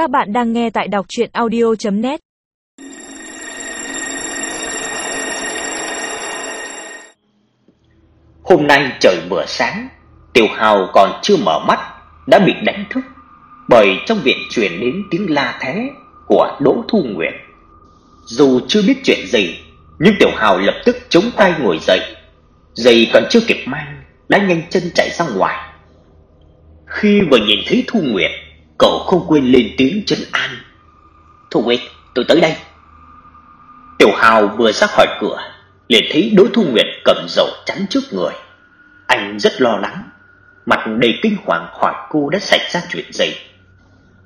Các bạn đang nghe tại đọc chuyện audio.net Hôm nay trời vừa sáng, Tiểu Hào còn chưa mở mắt đã bị đánh thức bởi trong viện truyền đến tiếng la thé của Đỗ Thu Nguyệt. Dù chưa biết chuyện gì, nhưng Tiểu Hào lập tức chống tay ngồi dậy, giày còn chưa kịp mang đã nhanh chân chạy ra ngoài. Khi vừa nhìn thấy Thu Nguyệt, cậu không quên lên tiếng chấn an. "Thu Nguyệt, tôi tới đây." Tiểu Hào vừa ra khỏi cửa, liền thấy Đỗ Thu Nguyệt cầm dầu chắn trước người. Anh rất lo lắng, mặt đầy kinh hoàng hỏi cô đã xảy ra chuyện gì.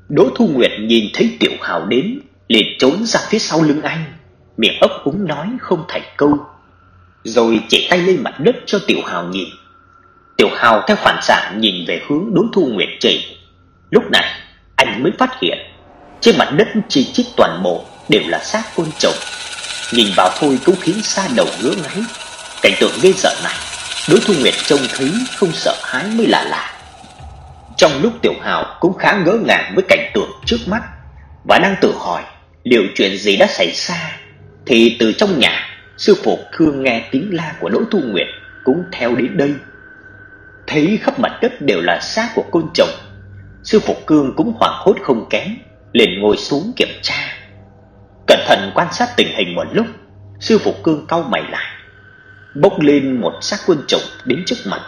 Đỗ Thu Nguyệt nhìn thấy Tiểu Hào đến, liền trốn ra phía sau lưng anh, miệng ấp úng nói không thành câu, rồi chỉ tay lên mặt đất cho Tiểu Hào nhìn. Tiểu Hào theo phản xạ nhìn về hướng Đỗ Thu Nguyệt chỉ. Lúc này, mới phát hiện trên mặt đất chỉ chít toàn bộ đều là xác côn trùng. Nhìn vào thôi cũng khiến xa đầu ngứa ngáy. Cảnh tượng ghê sợ này, đối Thu Nguyệt trông thấy không sợ hãi mới là lạ. Trong lúc Tiểu Hào cũng khá ngỡ ngàng với cảnh tượng trước mắt và đang tự hỏi liệu chuyện gì đã xảy ra, thì từ trong nhà, sư phụ Khương nghe tiếng la của Đỗ Thu Nguyệt cũng theo đến đây. Thấy khắp mặt đất đều là xác của côn trùng, sư phụ Cương cũng hoảng hốt không kém, liền ngồi xuống kiểm tra. Cẩn thận quan sát tình hình một lúc, sư phụ Cương cau mày lại, bốc lên một xác côn trùng đến trước mặt.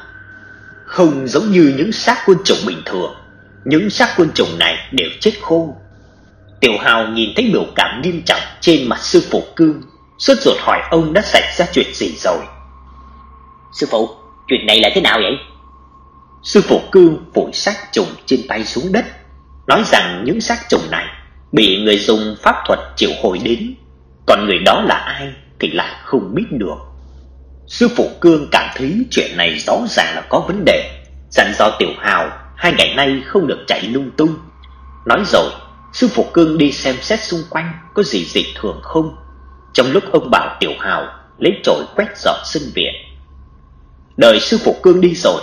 Không giống như những xác côn trùng bình thường, những xác côn trùng này đều chết khô. Tiểu Hào nhìn thấy biểu cảm nghiêm trọng trên mặt sư phụ Cương, sốt ruột hỏi ông đã xảy ra chuyện gì rồi. Sư phụ, chuyện này là thế nào vậy? Sư phụ Cương vội xác trùng trên tay xuống đất, nói rằng những xác trùng này bị người dùng pháp thuật triệu hồi đến, còn người đó là ai thì lại không biết được. Sư phụ Cương cảm thấy chuyện này rõ ràng là có vấn đề, dặn do Tiểu Hào hai ngày nay không được chạy lung tung. Nói rồi, sư phụ Cương đi xem xét xung quanh có gì dị thường không. Trong lúc ông bảo Tiểu Hào lấy chổi quét dọn sân viện. Đợi sư phụ Cương đi rồi,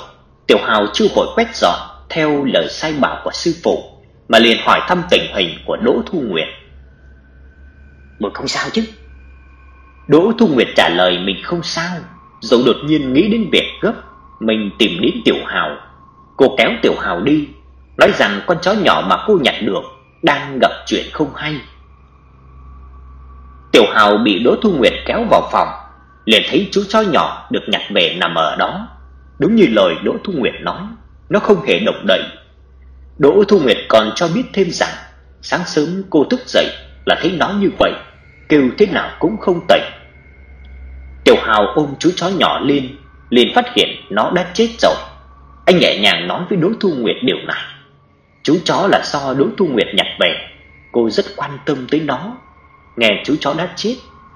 Tiểu Hào chưa vội quét dọn theo lời sai bảo của sư phụ, mà liền hỏi thăm tình hình của Đỗ Thu Nguyệt. Một không sao chứ? Đỗ Thu Nguyệt trả lời mình không sao, rồi đột nhiên nghĩ đến việc gấp, mình tìm đến Tiểu Hào. Cô kéo Tiểu Hào đi, nói rằng con chó nhỏ mà cô nhặt được đang gặp chuyện không hay. Tiểu Hào bị Đỗ Thu Nguyệt kéo vào phòng, liền thấy chú chó nhỏ được nhặt về nằm ở đó. Đúng như lời Đỗ Thu Nguyệt nói, nó không hề động đậy. Đỗ Thu Nguyệt còn cho biết thêm rằng, sáng sớm cô thức dậy là thấy nó như vậy, kêu thế nào cũng không tỉnh. Tiểu Hào ôm chú chó nhỏ lên, liền phát hiện nó đã chết rồi. Anh nhẹ nhàng nói với Đỗ Thu Nguyệt điều này. Chú chó là do Đỗ Thu Nguyệt nhặt về, cô rất quan tâm tới nó. Nghe chú chó đã chết,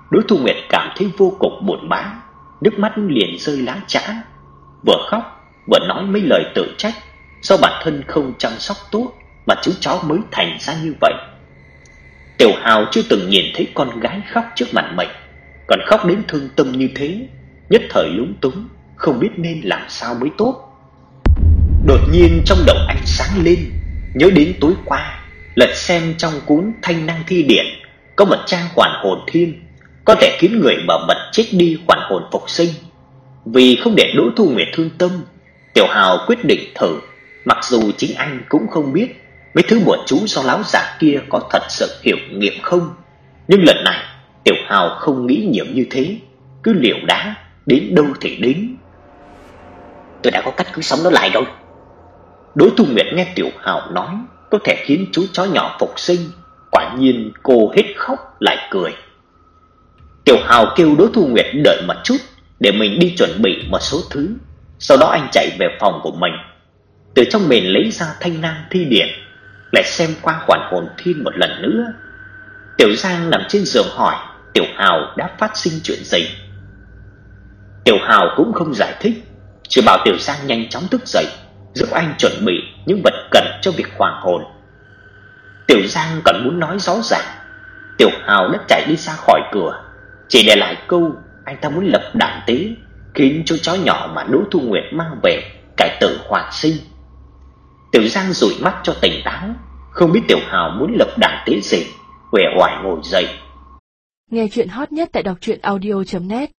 Đỗ Thu Nguyệt cảm thấy vô cùng buồn bã, nước mắt liền rơi lã chã, vừa khóc vừa nói mấy lời tự trách, do bản thân không chăm sóc tốt mà chú chó mới thành ra như vậy. Tiểu Hào chưa từng nhìn thấy con gái khóc trước mặt mình, còn khóc đến thương tâm như thế, nhất thời lúng túng, không biết nên làm sao mới tốt. Đột nhiên trong đầu anh sáng lên, nhớ đến tối qua, lật xem trong cuốn Thanh năng thi điển có một trang hoàn hồn thiên, có thể khiến người mà mật chết đi hoàn hồn phục sinh. Vì không để Đỗ Thu Nguyệt thương tâm, Tiểu Hào quyết định thử, mặc dù chính anh cũng không biết mấy thứ bùa chú do lão giả kia có thật sự hiệu nghiệm không. Nhưng lần này, Tiểu Hào không nghĩ nhiều như thế, cứ liều đá, đến đâu thì đến. Tôi đã có cách cứu sống nó lại rồi. Đỗ Thu Nguyệt nghe Tiểu Hào nói có thể khiến chú chó nhỏ phục sinh, quả nhiên cô hết khóc lại cười. Tiểu Hào kêu Đỗ Thu Nguyệt đợi một chút để mình đi chuẩn bị một số thứ. Sau đó anh chạy về phòng của mình. Từ trong mình lấy ra thanh năng thi điển, lại xem qua hoàn hồn thiên một lần nữa. Tiểu Giang nằm trên giường hỏi Tiểu Hào đã phát sinh chuyện gì. Tiểu Hào cũng không giải thích, chỉ bảo Tiểu Giang nhanh chóng thức dậy, giúp anh chuẩn bị những vật cần cho việc hoàn hồn. Tiểu Giang còn muốn nói rõ ràng, Tiểu Hào đã chạy đi ra khỏi cửa, chỉ để lại câu anh ta muốn lập đại tế, khiến chú chó nhỏ mà Đỗ Thu Nguyệt mang về cải tử hoàn sinh. Tiểu Giang dụi mắt cho tỉnh táo, Không biết Tiểu Hào muốn lập đàn tế gì, quẻ oải ngồi dậy. Nghe chuyện hot nhất tại đọc truyện audio.net